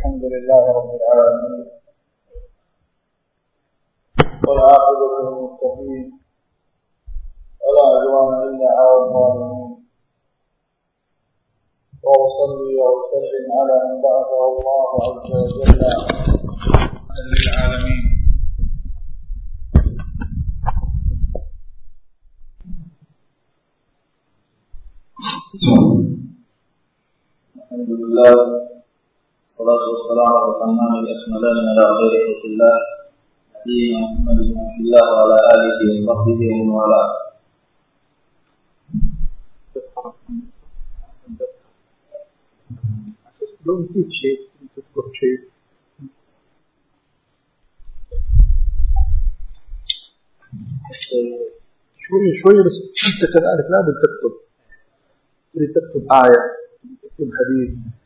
الحمد لله رب العالمين. والعاقبة للمتقين. ولا عدوان إلا على الظالمين. وأصلي وأسلم على من بعثه الله عز وجل. للعالمين. الحمد لله. والصلاة والسلام على الأتمان الأكملان على خير خلق الله نبينا محمد بن عبد الله وعلى آله وصحبه ومن والاه شوية شوية بس أنت كذلك لازم تكتب تريد تكتب آية تكتب حديث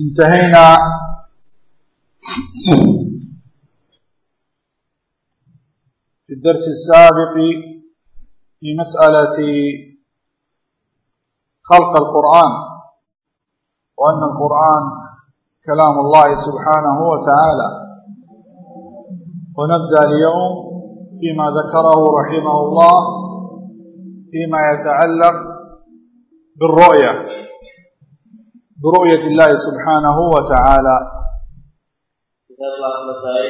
انتهينا. في الدرس السابق في مسألة خلق القرآن وأن القرآن كلام الله سبحانه وتعالى. ونبدأ اليوم فيما ذكره رحمه الله فيما يتعلق بالرؤية. برؤية الله سبحانه وتعالى kita telah selesai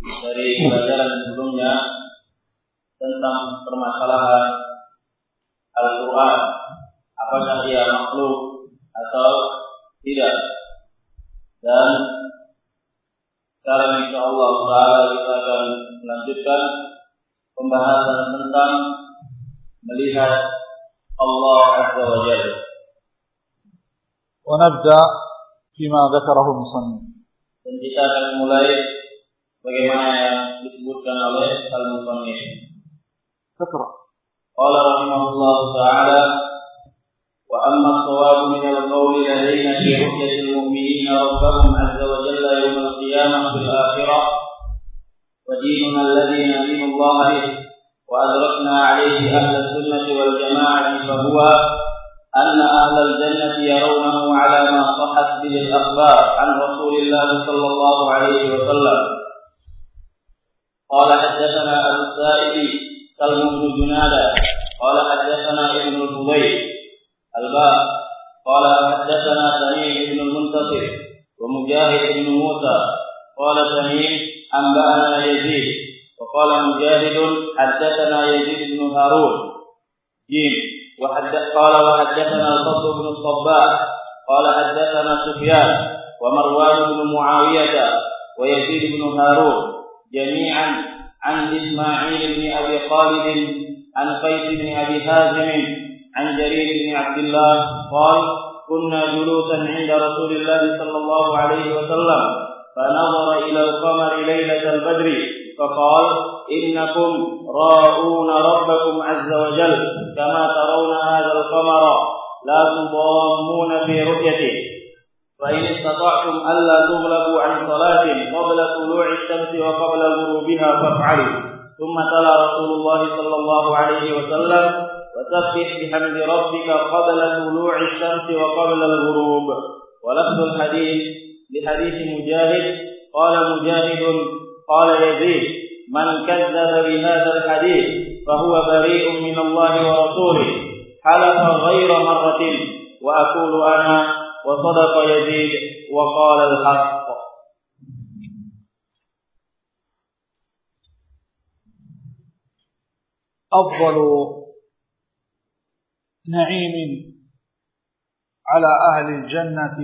dari pelajaran sebelumnya tentang permasalahan Al-Quran apakah dia makhluk atau tidak dan sekarang insya Allah Taala kita akan melanjutkan pembahasan tentang melihat Allah Azza wa Jalla ونبدأ فيما ذكره المصنف. Dan kita akan mulai sebagaimana yang disebutkan oleh Al-Musannif. اقرأ. قال رحمه الله تعالى وأما الصواب من القول لدينا في رؤية المؤمنين ربهم عز وجل يوم القيامة في الآخرة. وديننا الذي ندين الله به وأدركنا عليه أهل السنة والجماعة فهو أن أهل الجنة يرونه على ما صحت به الأخبار عن رسول الله صلى الله عليه وسلم. قال حدثنا أبو السائب سلم بن جنادة. قال حدثنا ابن الفضيل الباب قال حدثنا تميم بن المنتصر ومجاهد بن موسى. قال تميم أنبأنا يزيد. وقال مجاهد حدثنا يزيد بن هارون. جيم. وحدث قال وحدثنا الفضل بن الصباح قال حدثنا سفيان ومروان بن معاوية ويزيد بن هارون جميعا عن إسماعيل بن أبي خالد عن قيس بن أبي حازم عن جرير بن عبد الله قال كنا جلوسا عند رسول الله صلى الله عليه وسلم فنظر إلى القمر ليلة البدر فقال إنكم راؤون ربكم عز وجل كما ترون هذا القمر لا تضامون في رؤيته. فإن استطعتم ألا تغلبوا عن صلاة قبل طلوع الشمس وقبل غروبها فافعلوا. ثم تلا رسول الله صلى الله عليه وسلم وسبح بحمد ربك قبل طلوع الشمس وقبل الغروب. ولفظ الحديث لحديث مجاهد قال مجاهد قال يزيد من كذب بهذا الحديث فهو بريء من الله ورسوله. حلف غير مرة وأقول أنا وصدق يزيد وقال الحق. أفضل نعيم على أهل الجنة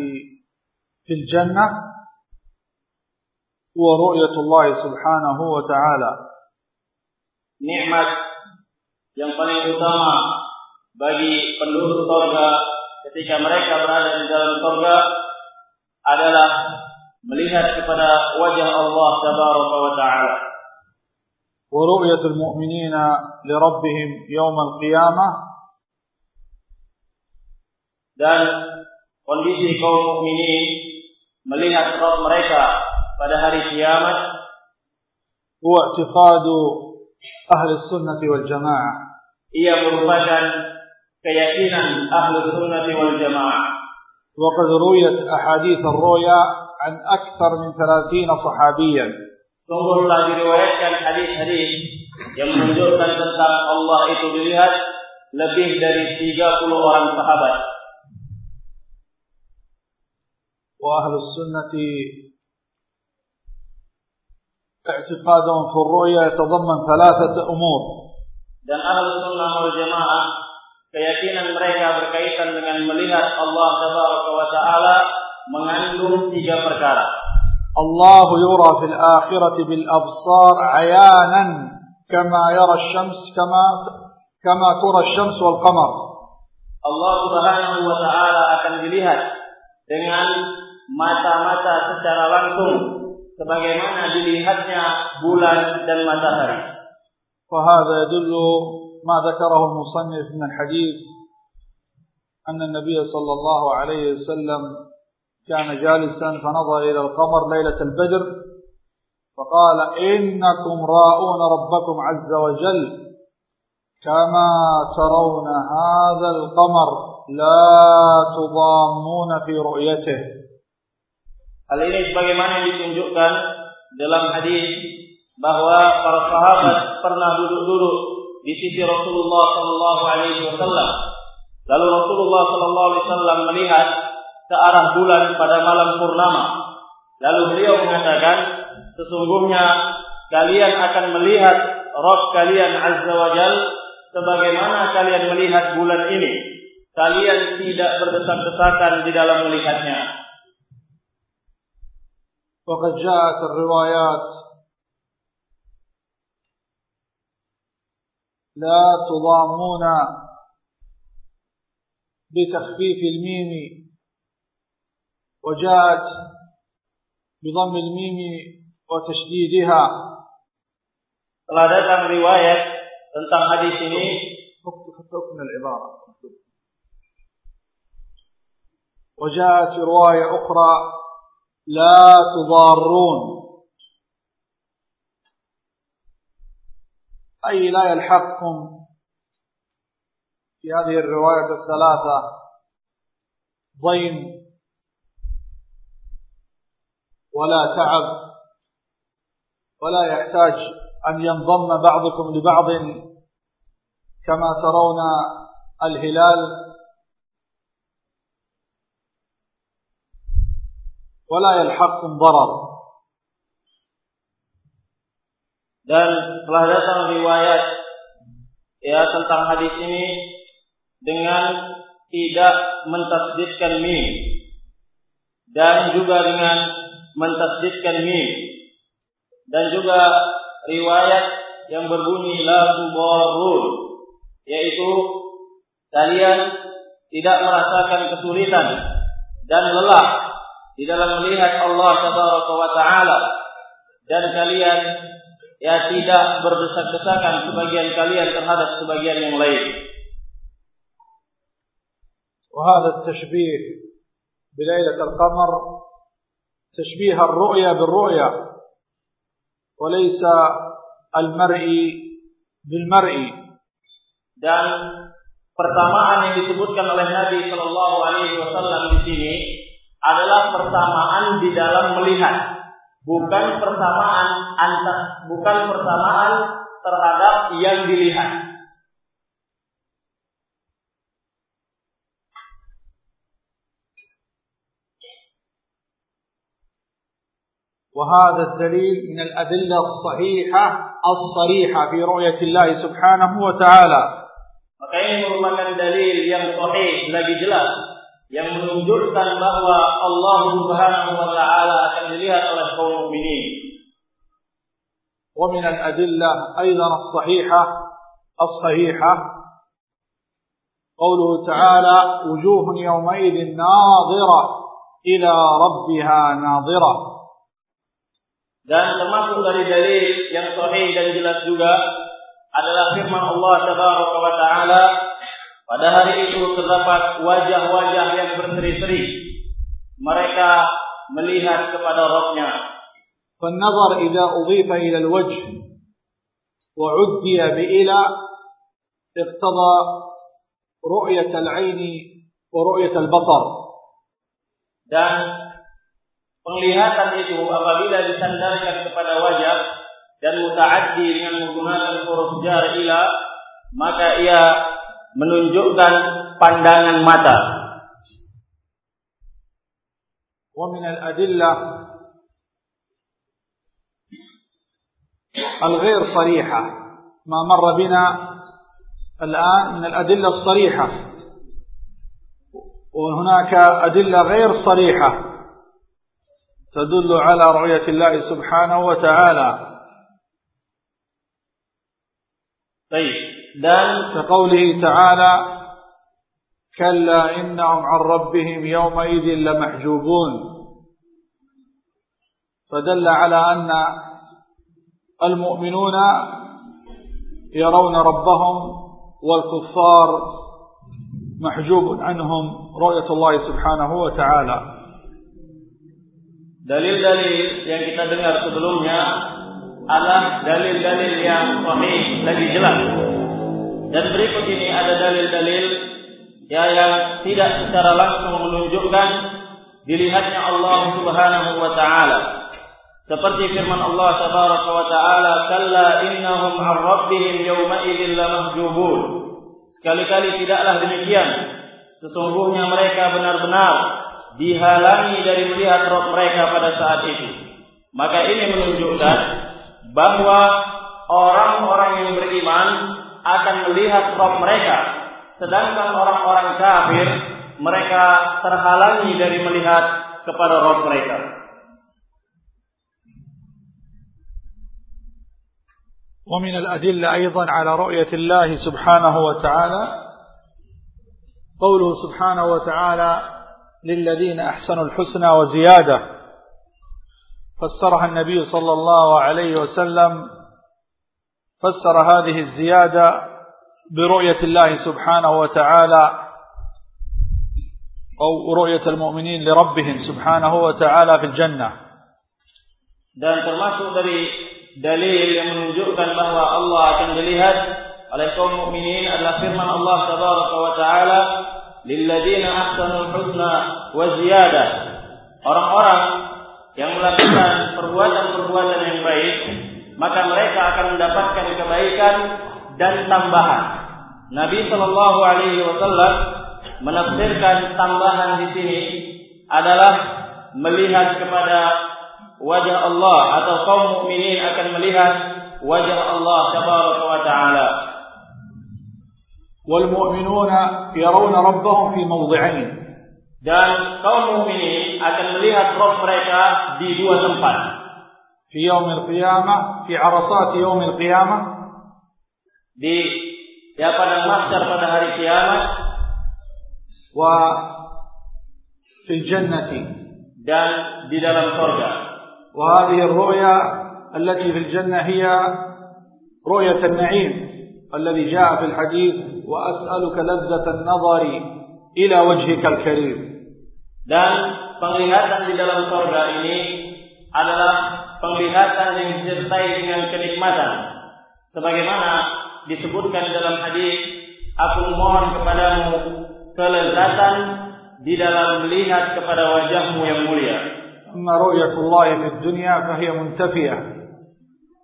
في الجنة هو رؤية الله سبحانه وتعالى nikmat yang paling utama bagi penduduk surga ketika mereka berada di dalam surga adalah melihat kepada wajah Allah tabaraka wa taala ورؤية المؤمنين لربهم يوم القيامة dan kondisi kaum mukminin melihat Rabb mereka pada hari kiamat هو اعتقاد أهل السنة والجماعة ia merupakan keyakinan ahlu sunnati wal jamaah. وقد رويت أحاديث الرؤيا عن أكثر من ثلاثين صحابيا Sungguh telah diriwayatkan hadis-hadis yang menunjukkan tentang Allah itu dilihat lebih dari 30 orang sahabat. وأهل السنة اعتقادهم في الرؤيا يتضمن ثلاثة أمور Dan ahlu sunnah wal jamaah keyakinan mereka berkaitan dengan melihat Allah Tabaraka wa Ta'ala mengandung tiga perkara. الله يرى في الآخرة بالأبصار عيانا كما يرى الشمس كما كما ترى الشمس والقمر Allah Subhanahu wa taala akan dilihat dengan mata-mata secara langsung sebagaimana dilihatnya bulan dan matahari. وهذا يدل ما ذكره المصنف من الحديث أن النبي صلى الله عليه وسلم كان جالسا فنظر إلى القمر ليلة البدر فقال إنكم راؤون ربكم عز وجل كما ترون هذا القمر لا تضامون في رؤيته Hal ini sebagaimana ditunjukkan dalam hadis bahwa para sahabat pernah duduk-duduk di sisi Rasulullah Shallallahu Alaihi Wasallam. Lalu Rasulullah Shallallahu Alaihi Wasallam melihat ke arah bulan pada malam purnama. Lalu beliau mengatakan, sesungguhnya kalian akan melihat Rob kalian Azza wa Jal sebagaimana kalian melihat bulan ini. Kalian tidak berdesak-desakan di dalam melihatnya. وقد جاءت الروايات. لا تضامون بتخفيف الميم. وجاءت بضم الميم وتشديدها. Telah datang riwayat tentang hadis ini حكم العبارة. وجاءت رواية أخرى. لا تضارون. أي لا يلحقكم. في هذه الرواية الثلاثة ضيم ولا تعب ولا يحتاج أن ينضم بعضكم لبعض كما ترون الهلال ولا yalhaqum ضرر Dan telah datang riwayat ya tentang hadis ini dengan tidak mentasdidkan mim dan juga dengan mentasdidkan mim dan juga riwayat yang berbunyi la tubarul yaitu kalian tidak merasakan kesulitan dan lelah di dalam melihat Allah Tabaraka wa taala dan kalian ya tidak berdesak-desakan sebagian kalian terhadap sebagian yang lain. وهذا التشبيه بليلة القمر تشبيه الرؤيا بالرؤيا وليس المرء بالمرء Dan persamaan yang disebutkan oleh Nabi Shallallahu Alaihi Wasallam di sini adalah persamaan di dalam melihat, bukan persamaan antar, bukan persamaan terhadap yang dilihat. وهذا الدليل من الأدلة الصحيحة الصريحة في رؤية الله سبحانه وتعالى Maka ini merupakan dalil yang sahih lagi jelas yang menunjukkan bahwa Allah Subhanahu wa taala akan dilihat oleh kaum mukminin. ومن الأدلة أيضا الصحيحة الصحيحة قوله تعالى وجوه يومئذ ناظرة إلى ربها ناظرة Dan termasuk dari dalil yang sahih dan jelas juga adalah firman Allah Tabaraka wa taala pada hari itu terdapat wajah-wajah yang berseri-seri. Mereka melihat kepada Rabbnya. فالنظر إذا أضيف إلى الوجه وعدي بإلى اقتضى رؤية العين ورؤية البصر dan penglihatan itu apabila disandarkan kepada wajah dan mutaaddi dengan menggunakan huruf jar ila maka ia menunjukkan pandangan mata. ومن الأدلة الغير صريحة ما مر بنا الآن من الأدلة الصريحة وهناك أدلة غير صريحة تدل على رؤية الله سبحانه وتعالى طيب dan كقوله تعالى كلا إنهم عن ربهم يومئذ لمحجوبون. فدل على أن المؤمنون يرون ربهم والكفار محجوب عنهم رؤية الله سبحانه وتعالى. dalil-dalil yang kita dengar sebelumnya adalah dalil-dalil yang sahih lagi jelas. Dan berikut ini ada dalil-dalil ya yang tidak secara langsung menunjukkan dilihatnya Allah Subhanahu wa taala. Seperti firman Allah tabaraka wa taala kalla innahum 'an rabbihim yawma idzin lamahjubun sekali-kali tidaklah demikian. Sesungguhnya mereka benar-benar dihalangi dari melihat roh mereka pada saat itu. Maka ini menunjukkan bahwa akan melihat roh mereka. Sedangkan orang-orang kafir mereka terhalangi dari melihat kepada roh mereka. ومن الأدلة أيضا على رؤية الله سبحانه وتعالى قوله سبحانه وتعالى للذين أحسنوا الحسنى وزيادة فسرها النبي صلى الله عليه وسلم فسر هذه الزيادة برؤية الله سبحانه وتعالى أو رؤية المؤمنين لربهم سبحانه وتعالى في الجنة dan termasuk dari dalil yang menunjukkan bahwa Allah akan dilihat oleh kaum mukminin adalah firman Allah tabaraka wa taala lilladzina ahsanul husna wa ziyadah orang-orang yang melakukan perbuatan-perbuatan yang baik maka mereka akan mendapatkan kebaikan dan tambahan Nabi sallallahu alaihi wasallam menafsirkan tambahan di sini adalah melihat kepada wajah Allah atau kaum mukminin akan melihat wajah Allah tabaraka wa taala. والمؤمنون يرون ربهم في موضعين Dan kaum mukminin akan melihat Rabb mereka di dua tempat. في يوم القيامة في عرصات يوم القيامة. Di ya pada mahsyar pada hari kiamat. وفي الجنة dan di dalam surga. وهذه الرؤيا التي في الجنة هي رؤية النعيم الذي جاء في الحديث وأسألك لذة النظر إلى وجهك الكريم Dan penglihatan di dalam surga ini adalah penglihatan yang disertai dengan kenikmatan. Sebagaimana disebutkan dalam hadis, aku mohon kepadamu kelezatan di dalam melihat kepada wajahmu yang mulia. Amma ru'yatullahi fi dunya fahiya muntafiyah.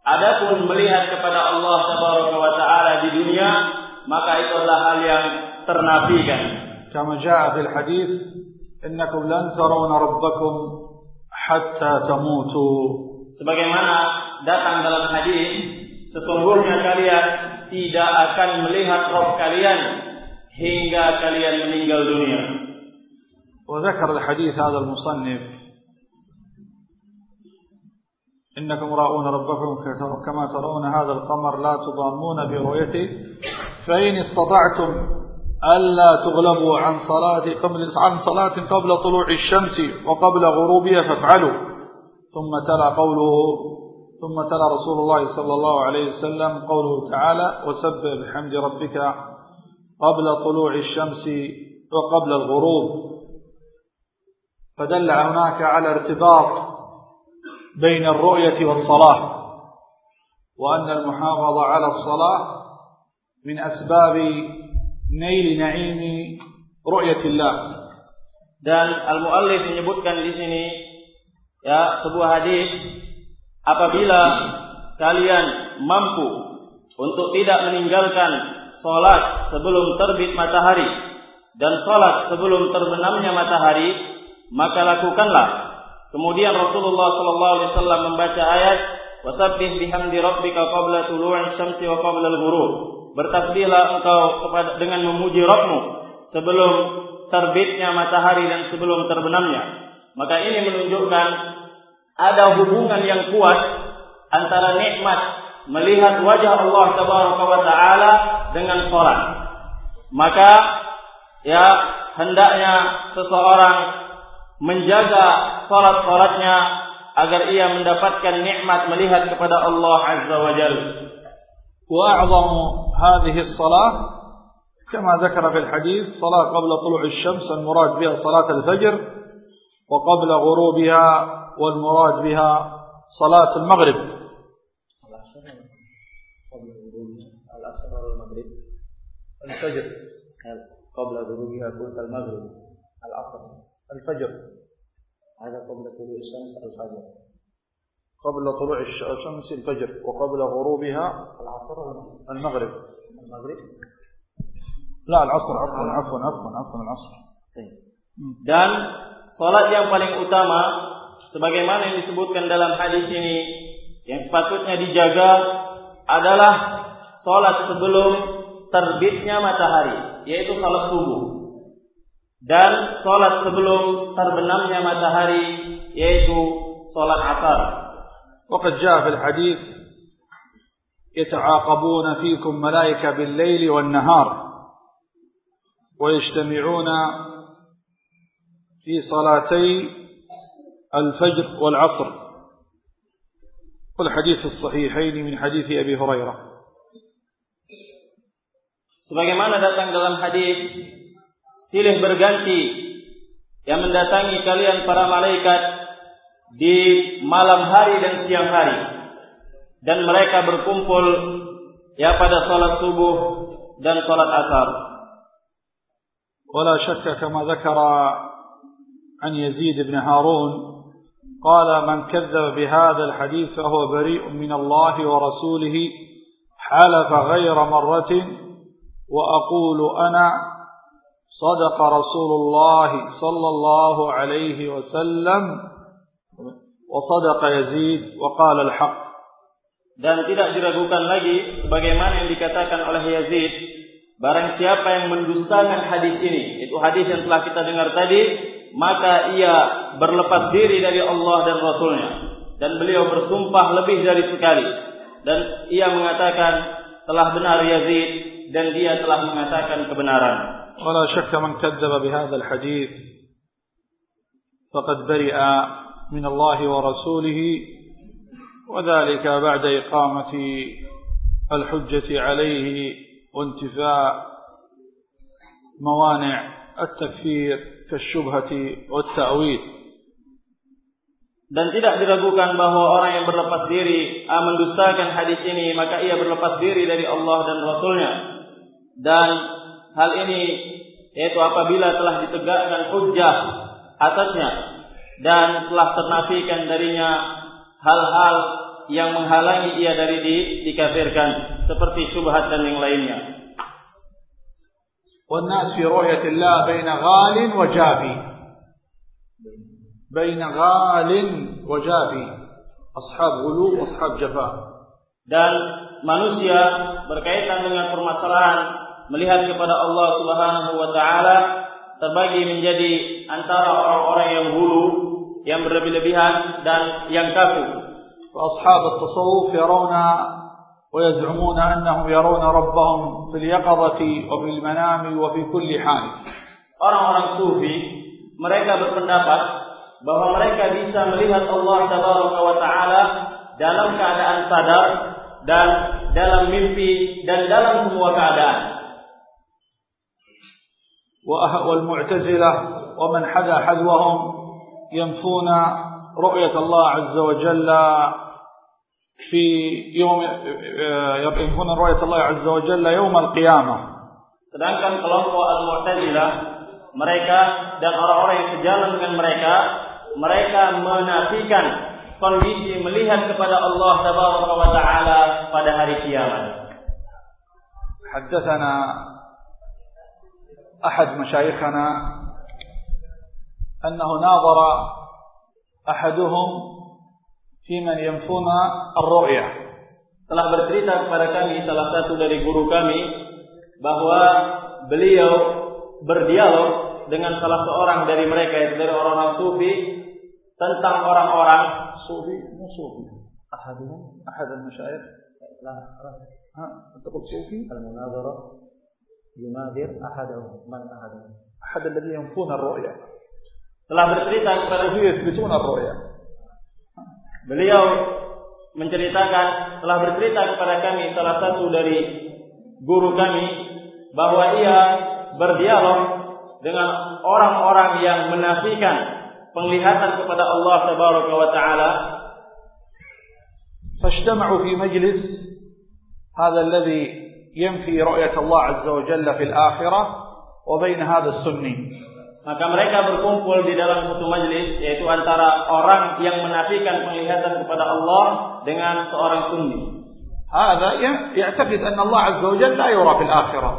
Adapun melihat kepada Allah tabaraka wa taala di dunia, maka itu adalah hal yang ternafikan. Kama jaa fil hadis, innakum lan tarawna rabbakum hatta tamutu Sebagaimana datang dalam hadis, sesungguhnya kalian tidak akan melihat Rabb kalian hingga kalian meninggal dunia. وذكر الحديث هذا المصنف. إنكم راؤون ربكم كما ترون هذا القمر لا تضامون في رؤيته فإن استطعتم ألا تغلبوا عن صلاة قبل عن صلاة قبل طلوع الشمس وقبل غروبها فافعلوا. ثم تلا قوله ثم تلا رسول الله صلى الله عليه وسلم قوله تعالى وسبح بحمد ربك قبل طلوع الشمس وقبل الغروب فدل هناك على ارتباط بين الرؤية والصلاة وأن المحافظة على الصلاة من أسباب نيل نعيم رؤية الله. Dan al-muallif menyebutkan di sini ya sebuah hadis. Apabila kalian mampu untuk tidak meninggalkan salat sebelum terbit matahari dan salat sebelum terbenamnya matahari maka lakukanlah. Kemudian Rasulullah sallallahu alaihi wasallam membaca ayat wasabbih bihamdi rabbika qabla tulu'i syamsi wa qabla al-ghurub. Bertasbihlah engkau kepada dengan memuji Rabbmu sebelum terbitnya matahari dan sebelum terbenamnya maka ini menunjukkan ada hubungan yang kuat antara nikmat melihat wajah Allah tabaraka wa taala dengan salat. Maka ya hendaknya seseorang menjaga salat-salatnya agar ia mendapatkan nikmat melihat kepada Allah azza wa jalla. وأعظم هذه الصلاة كما ذكر في الحديث صلاة قبل طلوع الشمس المراد بها صلاة الفجر وقبل غروبها والمراد بها صلاة المغرب. الفجر. قبل غروبها قلت المغرب. العصر. الفجر. هذا قبل طلوع الشمس الفجر قبل طلوع الشمس الفجر وقبل غروبها العصر المغرب. المغرب. لا العصر. عفوا عفوا عفوا عفوا العصر. dan salat yang paling utama sebagaimana yang disebutkan dalam hadis ini yang sepatutnya dijaga adalah salat sebelum terbitnya matahari yaitu salat subuh dan salat sebelum terbenamnya matahari yaitu salat asar وقد جاء في الحديث يتعاقبون فيكم ملائكة بالليل والنهار ويجتمعون في صلاتي الفجر والعصر والحديث الصحيحين من حديث أبي هريرة sebagaimana datang dalam hadis silih berganti yang mendatangi kalian para malaikat di malam hari dan siang hari dan mereka berkumpul ya pada salat subuh dan salat asar ولا شك كما ذكر عن يزيد بن هارون قال من كذب بهذا الحديث فهو بريء من الله ورسوله حلف غير مرة وأقول أنا صدق رسول الله صلى الله عليه وسلم وصدق يزيد وقال الحق dan tidak diragukan lagi sebagaimana yang dikatakan oleh Yazid barang siapa yang mendustakan hadis ini itu hadis yang telah kita dengar tadi maka ia berlepas diri dari Allah dan Rasulnya dan beliau bersumpah lebih dari sekali dan ia mengatakan telah benar Yazid dan dia telah mengatakan kebenaran ولا شك من كذب بهذا الحديث فقد برئ من الله ورسوله وذلك بعد إقامة الحجة عليه وانتفاء موانع التكفير كالشبهة والتأويل dan tidak diragukan bahwa orang yang berlepas diri ah, mendustakan hadis ini maka ia berlepas diri dari Allah dan Rasulnya dan hal ini yaitu apabila telah ditegakkan hujjah atasnya dan telah ternafikan darinya hal-hal yang menghalangi ia dari di, dikafirkan seperti syubhat dan yang lainnya. والناس في رؤية الله بين غال وجافي بين غال وجافي أصحاب غلو وأصحاب جفاء dan manusia berkaitan dengan permasalahan melihat kepada Allah Subhanahu wa taala terbagi menjadi antara orang-orang yang hulu yang berlebih-lebihan dan yang kaku. وأصحاب التصوف يرون ويزعمون أنهم يرون ربهم في اليقظة وفي المنام وفي كل حال Orang-orang sufi mereka berpendapat bahwa mereka bisa melihat Allah Tabaraka wa taala dalam keadaan sadar dan dalam mimpi dan dalam semua keadaan. والمعتزلة ومن حذا حذوهم ينفون رؤية الله عز وجل في يوم ينفون رؤية الله عز وجل يوم القيامة Sedangkan kelompok Al-Mu'tazilah mereka dan orang-orang yang sejalan dengan mereka mereka menafikan kondisi melihat kepada Allah Tabaraka wa taala pada hari kiamat. حدثنا أحد مشايخنا أنه ناظر أحدهم في من ينفون الرؤية telah bercerita kepada kami salah satu dari guru kami bahwa beliau berdialog dengan salah seorang dari mereka yaitu dari orang-orang sufi tentang orang-orang sufi مو صوفي أحدهم أحد المشايخ لا ها أنت قلت صوفي المناظرة يناظر أحدهم من أحدهم أحد الذين ينفون الرؤية telah bercerita kepada الصوفية يثبتون الرؤية beliau menceritakan telah bercerita kepada kami salah satu dari guru kami bahwa ia berdialog dengan orang-orang yang menafikan penglihatan kepada Allah Tabaraka wa taala فاجتمعوا في مجلس هذا الذي ينفي رؤية الله عز وجل في الآخرة وبين هذا السني maka mereka berkumpul di dalam satu majelis yaitu antara orang yang menafikan penglihatan kepada Allah dengan seorang sunni. Hada ya, ya'taqid anna Allah azza wa jalla yura fil akhirah.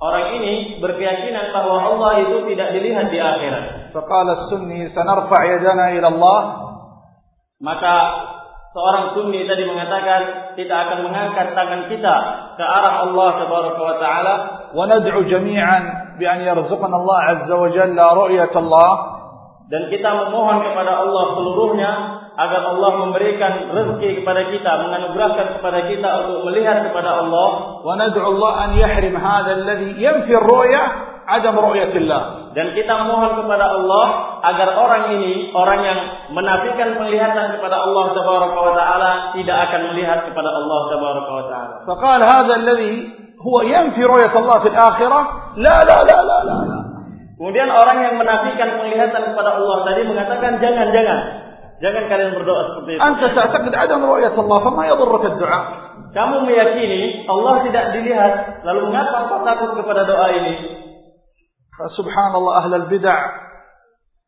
Orang ini berkeyakinan bahwa Allah itu tidak dilihat di akhirat. Faqala sunni sanarfa' yadana ila Allah. Maka seorang sunni tadi mengatakan kita akan mengangkat tangan kita ke arah Allah tabaraka wa taala wa nad'u jami'an بأن يرزقنا الله عز وجل رؤية الله dan kita memohon kepada Allah seluruhnya agar Allah memberikan rezeki kepada kita menganugerahkan kepada kita untuk melihat kepada Allah وندعو الله أن يحرم هذا الذي ينفي الرؤية عدم رؤية الله dan kita mohon kepada Allah agar orang ini orang yang menafikan penglihatan kepada Allah tabaraka wa taala tidak akan melihat kepada Allah tabaraka wa taala فقال هذا الذي هو ينفي رؤية Allah في الآخرة لا لا لا لا لا Kemudian orang yang menafikan penglihatan kepada Allah tadi mengatakan jangan jangan. Jangan kalian berdoa seperti itu. Anta ta'taqid adam ru'yat Allah, fama yadurruka ad-du'a. Kamu meyakini Allah tidak dilihat, lalu mengapa kau takut kepada doa ini? Subhanallah ahlal bid'ah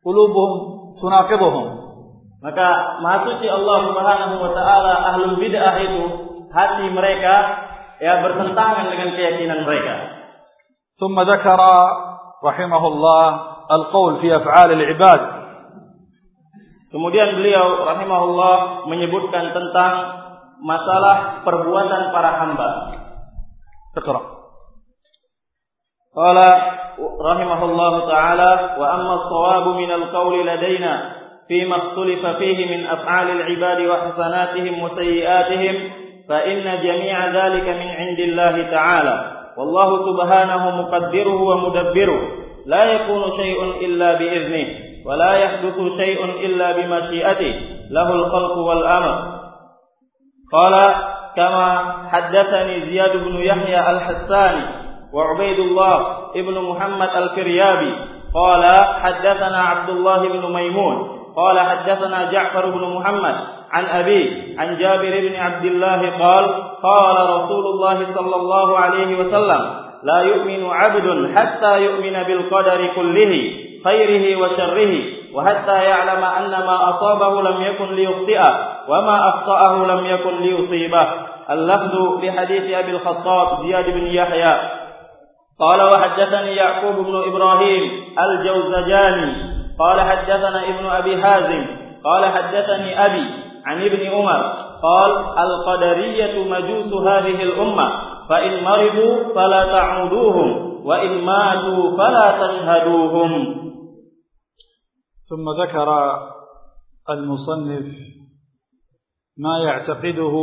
qulubuhum tunaqiduhum. Maka maha suci Allah Subhanahu wa taala ahlul bid'ah itu hati mereka ya bertentangan dengan keyakinan mereka. ثم ذكر رحمه الله القول في أفعال العباد Kemudian beliau rahimahullah menyebutkan tentang masalah perbuatan para hamba. اقرأ قال رحمه الله تعالى وأما الصواب من القول لدينا فيما اختلف فيه من أفعال العباد وحسناتهم وسيئاتهم فإن جميع ذلك من عند الله تعالى. والله سبحانه مقدره ومدبره. لا يكون شيء إلا بإذنه ولا يحدث شيء إلا بمشيئته. له الخلق والأمر. قال كما حدثني زياد بن يحيى الحساني وعبيد الله ابن محمد الفريابي. قال حدثنا عبد الله بن ميمون قال حدثنا جعفر بن محمد عن أبيه عن جابر بن عبد الله قال قال رسول الله صلى الله عليه وسلم لا يؤمن عبد حتى يؤمن بالقدر كله خيره وشره وحتى يعلم أن ما أصابه لم يكن ليخطئه وما أخطأه لم يكن ليصيبه. اللفظ لحديث أبي الخطاب زياد بن يحيى. قال وحدثني يعقوب بن إبراهيم الجوزجاني قال حدثنا ابن أبي حازم قال حدثني أبي عن ابن عمر قال القدرية مجوس هذه الأمة فإن مرضوا فلا تعودوهم وإن ماتوا فلا تشهدوهم. ثم ذكر المصنف ما يعتقده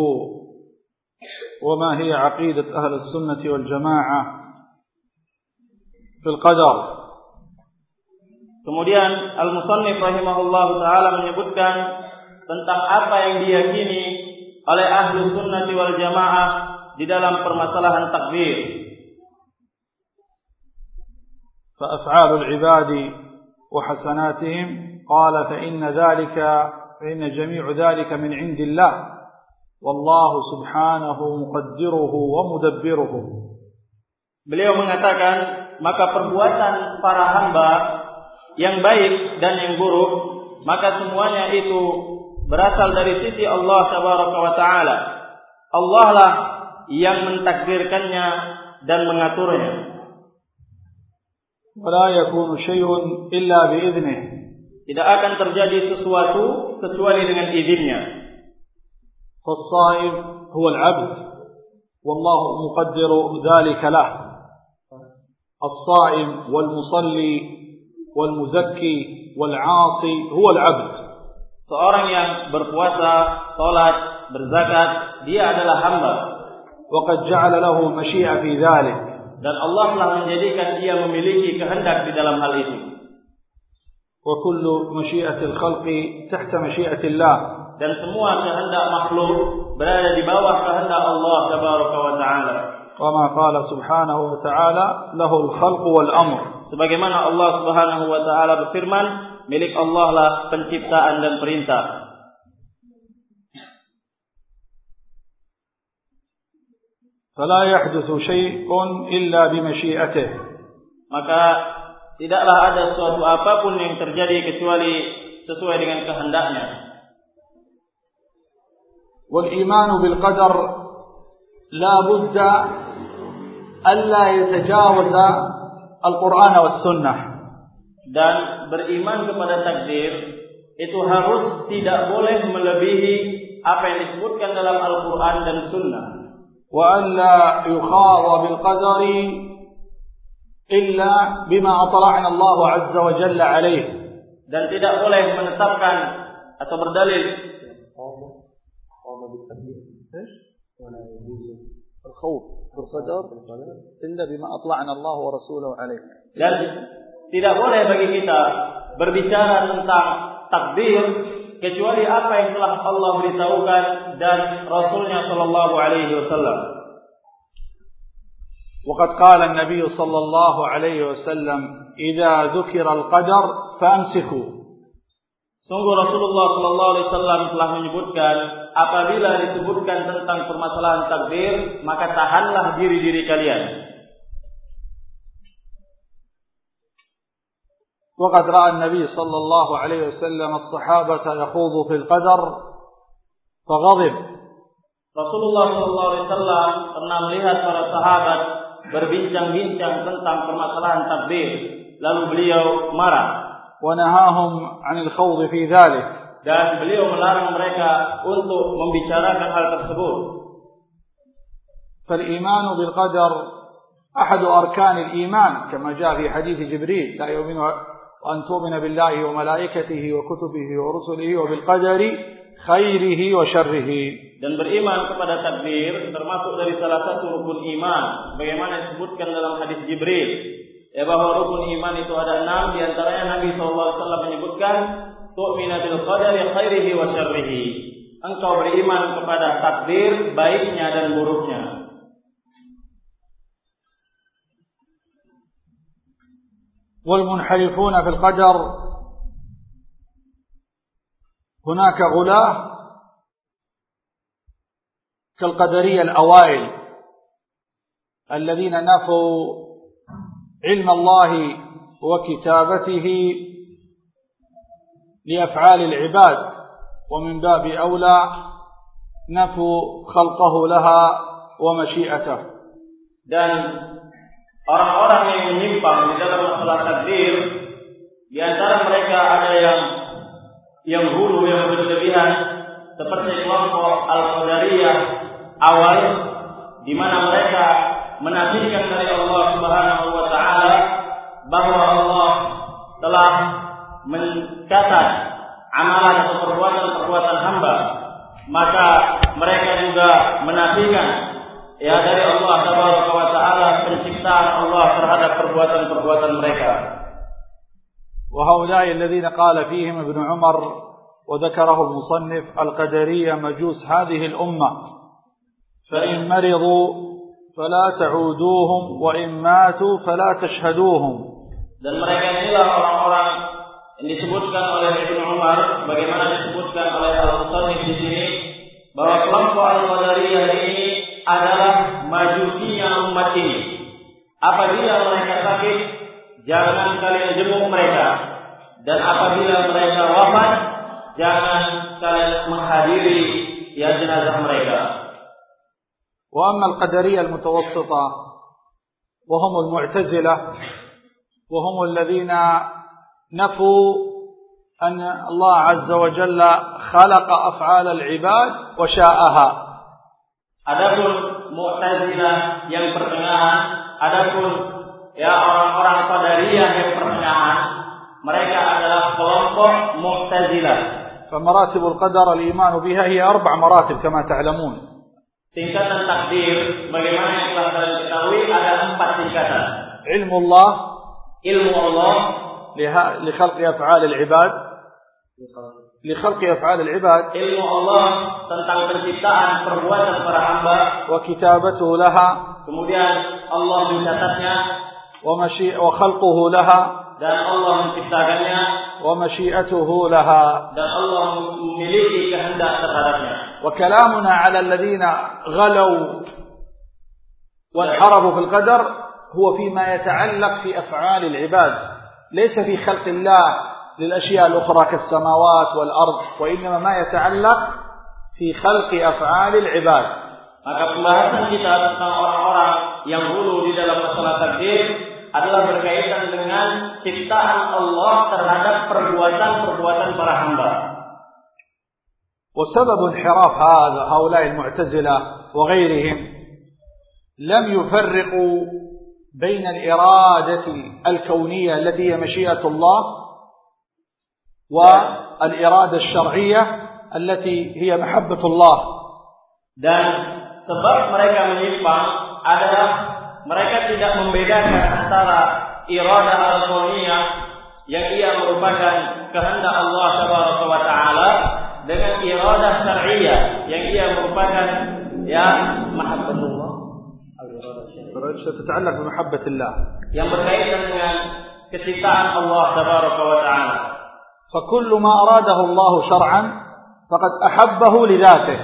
وما هي عقيدة أهل السنة والجماعة في القدر. Kemudian Al-Musannif rahimahullah taala menyebutkan tentang apa yang diyakini oleh ahlu sunnati wal jamaah di dalam permasalahan takdir. فأفعال العباد وحسناتهم قال فإن ذلك فإن جميع ذلك من عند الله والله سبحانه مقدره ومدبره beliau mengatakan maka perbuatan para hamba yang baik dan yang buruk maka semuanya itu berasal dari sisi Allah tabaraka wa taala. Allah lah yang mentakdirkannya dan mengaturnya. ولا يكون شيء إلا بإذنه Tidak akan terjadi sesuatu kecuali dengan izinnya. فالصائم هو العبد والله مقدر ذلك له الصائم والمصلي والمزكي والعاصي هو العبد Seorang yang berpuasa, salat, berzakat, dia adalah hamba. وقد جعل له مشيئة في ذلك Dan Allah telah menjadikan dia memiliki kehendak di dalam hal itu. وكل مشيئة الخلق تحت مشيئة الله Dan semua kehendak makhluk berada di bawah kehendak Allah Tabaraka wa Ta'ala. وما قال سبحانه وتعالى له الخلق والأمر Sebagaimana Allah Subhanahu wa taala berfirman, milik Allah lah penciptaan dan perintah. فلا يحدث شيء إلا بمشيئته Maka tidaklah ada suatu apapun yang terjadi kecuali sesuai dengan kehendaknya. والإيمان بالقدر لا بد ألا يتجاوز القرآن والسنة Dan beriman kepada takdir itu harus tidak boleh melebihi apa yang disebutkan dalam Al-Quran dan Sunnah. وألا يخاض بالقدر إلا بما أطلعنا الله عز وجل عليه Dan tidak boleh menetapkan atau berdalil الخوض بالقدر إلا بما أطلعنا الله ورسوله عليه dan tidak boleh bagi kita berbicara tentang takdir kecuali apa yang telah Allah beritahukan dan Rasulnya Shallallahu Alaihi Wasallam. وقد قال النبي صلى الله عليه وسلم إذا ذكر القدر فأمسكوا Sungguh Rasulullah Shallallahu Alaihi Wasallam telah menyebutkan apabila disebutkan tentang permasalahan takdir maka tahanlah diri diri kalian. وقد رأى النبي صلى الله عليه وسلم الصحابة يخوض في القدر فغضب Rasulullah Shallallahu Alaihi Wasallam pernah melihat para sahabat berbincang-bincang tentang permasalahan takdir, lalu beliau marah ونهاهم عن الخوض في ذلك dan beliau melarang mereka untuk membicarakan hal tersebut. فالإيمان بالقدر أحد أركان الإيمان كما جاء في حديث جبريل لا يؤمن أن تؤمن بالله وملائكته وكتبه ورسله وبالقدر خيره وشره Dan beriman kepada takdir termasuk dari salah satu rukun iman, sebagaimana disebutkan dalam hadis Jibril. Ya bahwa rukun iman itu ada enam, di antaranya Nabi SAW menyebutkan tu'mina bil qadari khairihi wa syarrihi. Engkau beriman kepada takdir baiknya dan buruknya. والمنحرفون في القدر هناك غلاة كالقدرية الأوائل الذين نفوا علم الله وكتابته لأفعال العباد ومن باب أولى نفوا خلقه لها ومشيئته Dan orang-orang yang menyimpang di dalam masalah takdir, di antara mereka ada yang yang hulu yang berlebihan seperti kelompok Al-Qadariyah awal di mana mereka menafikan dari Allah Subhanahu wa taala bahwa Allah telah mencatat amalan atau perbuatan-perbuatan hamba maka mereka juga menafikan ya dari Allah Subhanahu wa taala penciptaan Allah terhadap perbuatan-perbuatan mereka وهؤلاء الذين قال فيهم ابن عمر وذكره المصنف القدرية مجوس هذه الأمة فإن مرضوا فلا تعودوهم وإن ماتوا فلا تشهدوهم dan mereka inilah orang-orang yang disebutkan oleh Ibnu Umar sebagaimana disebutkan oleh al di sini bahwa kelompok Al-Qadariyah ini adalah majusinya umat ini. Apabila mereka sakit, jangan kalian jenguk mereka. Dan apabila mereka wafat, jangan kalian menghadiri ya jenazah mereka. Wa Qadariyah al-mutawassitah wa نفوا أن الله عز وجل خلق أفعال العباد وشاءها Adapun Mu'tazilah yang pertengahan, adapun ya orang-orang Qadariyah yang pertengahan, mereka adalah kelompok Mu'tazilah. فمراتب القدر الإيمان بها هي أربع مراتب كما تعلمون Tingkatan takdir, sebagaimana yang telah kalian ketahui, ada empat tingkatan. علم الله Ilmu Allah, لخلق أفعال العباد. لخلق أفعال العباد. علم الله tentang penciptaan perbuatan para hamba. وكتابته لها. Kemudian Allah mencatatnya. ومشي وخلقه لها. Dan Allah menciptakannya. ومشيئته لها. Dan Allah memiliki kehendak terhadapnya. وكلامنا على الذين غلوا وانحرفوا في القدر هو فيما يتعلق في أفعال العباد. ليس في خلق الله للأشياء الأخرى كالسماوات والأرض وإنما ما يتعلق في خلق أفعال العباد Maka pembahasan kita tentang orang-orang yang hulu di dalam masalah takdir adalah berkaitan dengan ciptaan Allah terhadap perbuatan-perbuatan para hamba. وسبب انحراف هذا هؤلاء المعتزلة وغيرهم لم يفرقوا بين الإرادة الكونية التي هي مشيئة الله والإرادة الشرعية التي هي محبة الله Dan sebab mereka menyimpang adalah mereka tidak membedakan antara iradah al-kauniyah yang ia merupakan kehendak Allah Subhanahu wa taala dengan iradah syar'iyyah yang ia merupakan ya syar'iyyah تتعلق بمحبة الله yang berkaitan dengan kecintaan Allah Subhanahu wa taala. فكل ما أراده الله شرعا فقد أحبه لذاته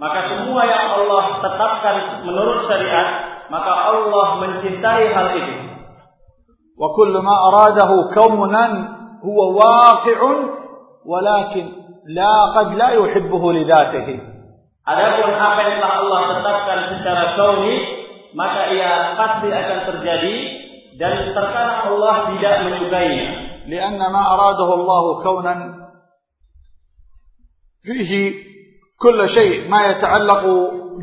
Maka semua yang Allah tetapkan menurut syariat, maka Allah mencintai hal itu. وكل ما أراده كونا هو واقع ولكن لا قد لا يحبه لذاته Adapun apa yang telah Allah tetapkan secara kauni, maka ia pasti akan terjadi dan terkadang Allah tidak menyukainya. لأن ما أراده الله كونا فيه كل شيء ما يتعلق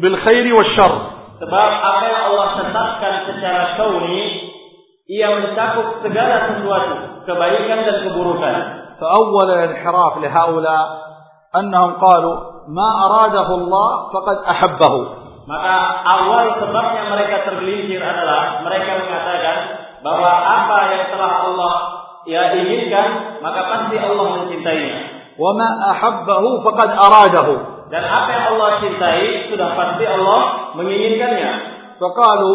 بالخير والشر Sebab apa yang Allah tetapkan secara kauni, ia mencakup segala sesuatu, kebaikan dan keburukan. فأول الانحراف لهؤلاء أنهم قالوا ما أراده الله فقد أحبه Maka awal sebabnya mereka tergelincir adalah mereka mengatakan bahwa apa yang telah Allah ya inginkan maka pasti Allah mencintainya. Wa ma ahabbahu faqad aradahu. Dan apa yang Allah cintai sudah pasti Allah menginginkannya. Faqalu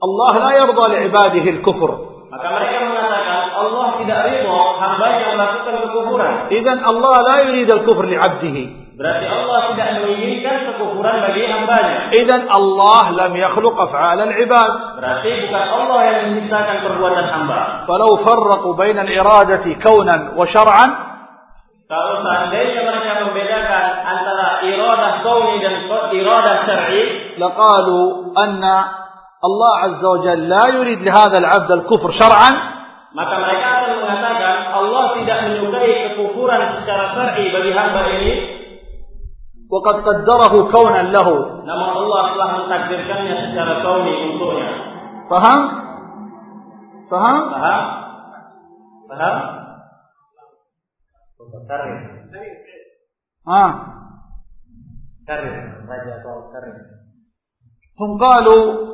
Allah la yarda li ibadihi al-kufr. Maka mereka mengatakan Allah tidak rimau hamba yang melakukan kekufuran. Idzan Allah la yurid al-kufr li 'abdihi. Berarti Allah tidak menginginkan kekufuran bagi hambanya. إذا الله لم يخلق أفعال العباد Berarti bukan Allah yang menciptakan perbuatan hamba. فلو فرقوا بين الإرادة كونا وشرعا Kalau seandainya mereka membedakan antara iradah kauni dan iradah syar'i, لقالوا أن الله عز وجل لا يريد لهذا العبد الكفر شرعا maka mereka akan mengatakan Allah tidak menyukai kekufuran secara syar'i bagi hamba ini, وقد قدره كونا له لما الله تعالى تقدر كان يشترى كوني انطويا فهم؟ فهم؟ فهم؟ فهم؟ فهم؟ ها كرم رجع كرم هم قالوا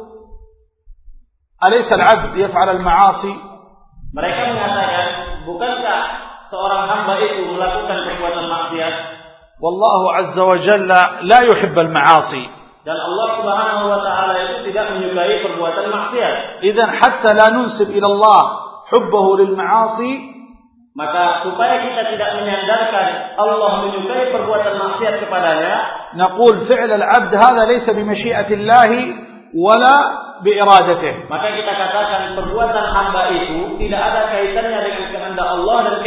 أليس العبد يفعل المعاصي mereka mengatakan bukankah seorang hamba itu melakukan perbuatan maksiat والله عز وجل لا يحب المعاصي dan Allah Subhanahu wa taala itu tidak menyukai perbuatan maksiat. إذا حتى لا ننسب إلى الله حبه للمعاصي Maka supaya kita tidak menyandarkan Allah menyukai perbuatan maksiat kepadanya, نقول فعل العبد هذا ليس بمشيئة الله ولا بإرادته Maka kita katakan perbuatan hamba itu tidak ada kaitannya dengan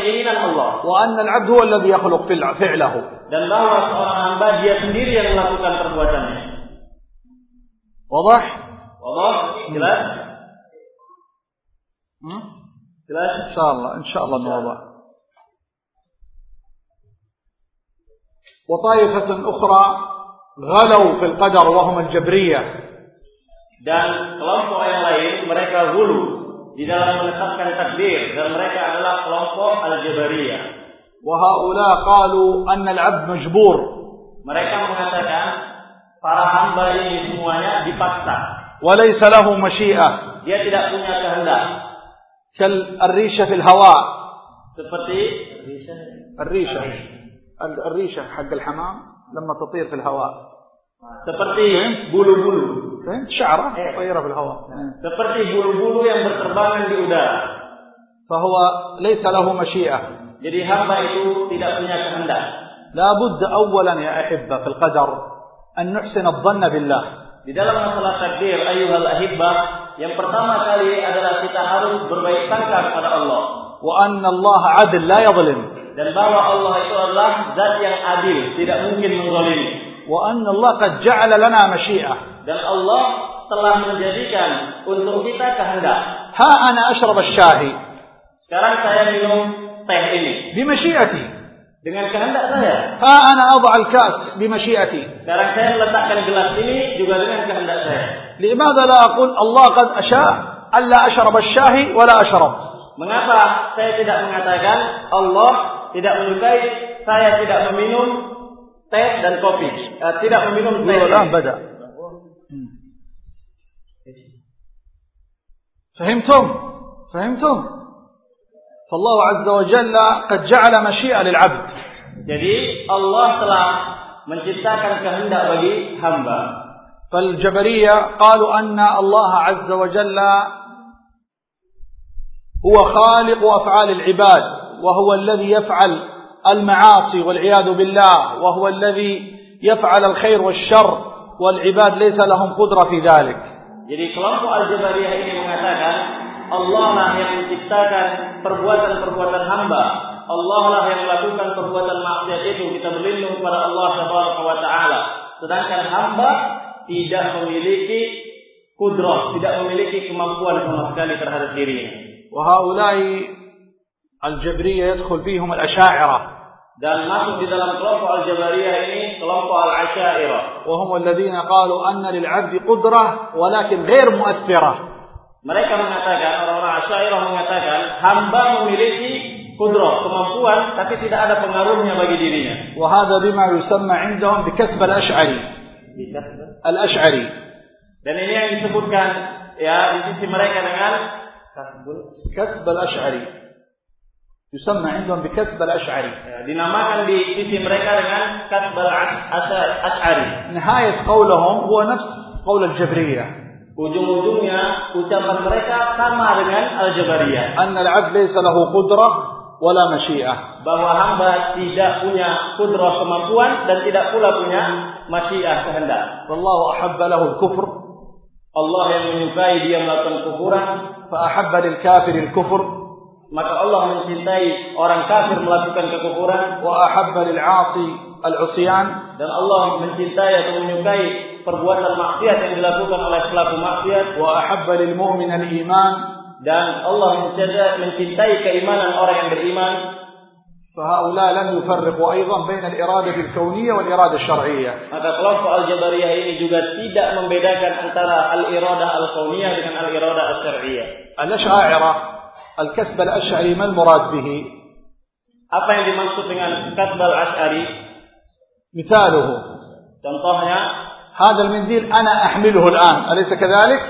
فعلين الله. وأن العبد هو الذي يخلق فعله. Dan Allah adalah seorang hamba dia sendiri yang melakukan perbuatannya. واضح؟ واضح جلاس جلاس hmm? إن شاء الله إن شاء الله واضح. وطائفة أخرى غلوا في القدر وهم الجبرية. Dan kelompok yang lain mereka gulu. Di dalam menetapkan takdir dan mereka adalah kelompok al-jabariyah. وهؤلاء قالوا أن العبد مجبور Mereka mengatakan para hamba ini semuanya dipaksa. وليس له مشيئة Dia tidak punya kehendak. كالريشة في الهواء Seperti الريشة ال- الريشة حق الحمام لما تطير في الهواء seperti bulu-bulu. فهمت شعرة طيرة في الهواء Seperti bulu-bulu yang berterbangan di udara. فهو ليس له مشيئة Jadi hamba itu tidak punya kehendak. لا بد أولا يا أحبة في القدر أن نحسن الظن بالله Di dalam masalah takdir ayuhal ahibbah, yang pertama kali adalah kita harus berbaik sangka kepada Allah. وأن الله عدل لا يظلم Dan bahwa Allah itu adalah zat yang adil, tidak mungkin menzalimi. وأن الله قد جعل لنا مشيئة Dan Allah telah menjadikan untuk kita kehendak. ها أنا أشرب الشاهي Sekarang saya minum teh ini بمشيئتي dengan kehendak saya. ها أنا أضع الكأس بمشيئتي Sekarang saya meletakkan gelas ini juga dengan kehendak saya. لماذا لا أقول الله قد أشاء ألا أشرب الشاهي ولا أشرب Mengapa saya tidak mengatakan Allah tidak menyukai saya tidak meminum teh dan kopi, Eh, tidak meminum teh. الآن بدأ فهمتم فهمتم فالله عز وجل قد جعل مشيئة للعبد Jadi Allah telah menciptakan kehendak bagi hamba. فالجبرية قالوا أن الله عز وجل هو خالق أفعال العباد وهو الذي يفعل المعاصي والعياذ بالله وهو الذي يفعل الخير والشر والعباد ليس لهم قدرة في ذلك Jadi kelompok Al-Jabariyah ini mengatakan Allah lah yang menciptakan perbuatan-perbuatan hamba. Allah lah yang melakukan perbuatan maksiat itu. Kita berlindung kepada Allah Subhanahu wa taala. Sedangkan hamba tidak memiliki kudrah, tidak memiliki kemampuan sama sekali terhadap dirinya. وهؤلاء الجبرية يدخل فيهم الأشاعرة Dan masuk di dalam kelompok Al-Jabariyah ini kelompok Al-Asy'ariyah. وهم الذين قالوا أن للعبد قدرة ولكن غير مؤثرة Mereka mengatakan, orang-orang Asy'ariyah mengatakan, hamba memiliki kudrah, kemampuan, tapi tidak ada pengaruhnya bagi dirinya. وهذا بما يسمى عندهم بكسب الأشعري الأشعري Dan ini yang disebutkan ya di sisi mereka dengan kasbul كسب الأشعري يسمى عندهم بكسب الأشعري ya, dinamakan di sisi mereka dengan kasbal as- asa- as'ari. نهاية قولهم هو نفس قول الجبرية Ujung-ujungnya ucapan mereka sama dengan Al-Jabariyah أن العبد ليس له قدرة ولا مشيئة bahwa hamba tidak punya kudrah kemampuan dan tidak pula punya masyiah kehendak. فالله أحب له الكفر Allah yang menyukai dia melakukan kufuran, فأحب للكافر الكفر maka Allah mencintai orang kafir melakukan kekufuran وأحب للعاصي العصيان dan Allah mencintai atau menyukai perbuatan maksiat yang dilakukan oleh pelaku maksiat وأحب للمؤمن الإيمان dan Allah mencintai, mencintai keimanan orang yang beriman فهؤلاء لم يفرقوا أيضا بين الإرادة الكونية والإرادة الشرعية maka kelompok al-jabariyah ini juga tidak membedakan antara al-iradah al-kauniyah dengan al-iradah al-syar'iyah الأشاعرة الكسب الأشعري ما المراد به؟ Apa yang dimaksud dengan kasbal ash'ari مثاله. Contohnya هذا المنديل أنا أحمله الآن أليس كذلك؟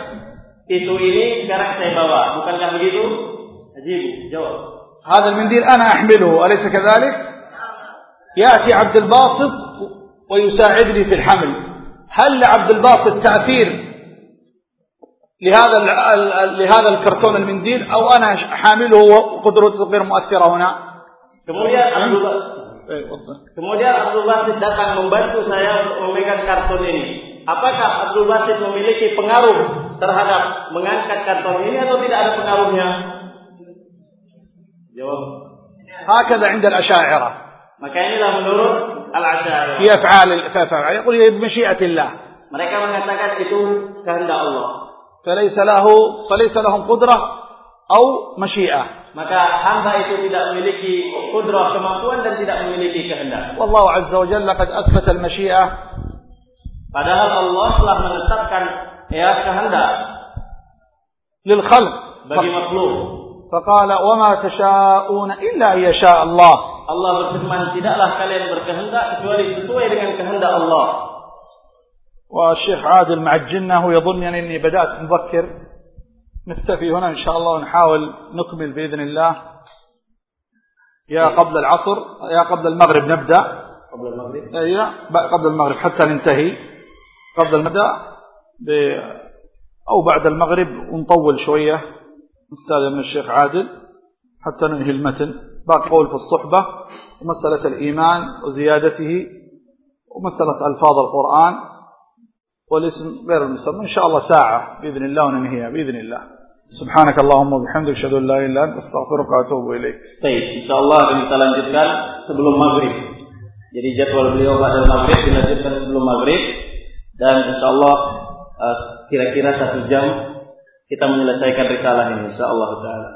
isu ini sekarang saya bawa. Bukankah begitu? Ajibu, jawab. هذا المنديل أنا أحمله أليس كذلك؟ يأتي عبد الباسط ويساعدني في الحمل. هل لعبد الباسط تأثير لهذا لهذا الكرتون المنديل أو أنا حامله وقدرته غير مؤثرة هنا kemudian Abdullah إيه، kemudian Abdullah datang membantu saya untuk memegang kartun ini apakah Abdul Basit memiliki pengaruh terhadap mengangkat kantong ini atau tidak ada pengaruhnya? Jawab. هكذا عند الأشاعرة Maka inilah menurut Al-Asy'ariyah. في أفعال في أفعال يقول هي بمشيئة الله Mereka mengatakan itu kehendak Allah. فليس له فليس لهم قدرة أو مشيئة Maka hamba itu tidak memiliki kudrah kemampuan dan tidak memiliki kehendak. والله عز وجل قد أثبت المشيئة Padahal Allah telah menetapkan ya kehendak للخلق bagi makhluk. فقال وما تشاءون إلا أن يشاء الله Allah berfirman, tidaklah kalian berkehendak kecuali sesuai dengan kehendak Allah. والشيخ عادل مع الجنة هو يظن أني بدأت مذكر نكتفي هنا إن شاء الله ونحاول نكمل بإذن الله. يا قبل العصر يا قبل المغرب نبدأ. قبل المغرب. يا قبل المغرب حتى ننتهي. قبل المدى ب- أو بعد المغرب ونطول شوية. نستاذن من الشيخ عادل حتى ننهي المتن. باقي قول في الصحبة ومسألة الإيمان وزيادته ومسألة ألفاظ القرآن. والاسم غير المسمى إن شاء الله ساعة بإذن الله وننهيها بإذن الله سبحانك اللهم وبحمدك أشهد أن لا إله إلا أنت أستغفرك وأتوب إليك Baik, insya Allah akan kita lanjutkan sebelum maghrib. Jadi jadwal beliau pada maghrib dilanjutkan sebelum maghrib dan insya Allah eh, kira-kira satu jam kita menyelesaikan risalah ini insya Allah taala.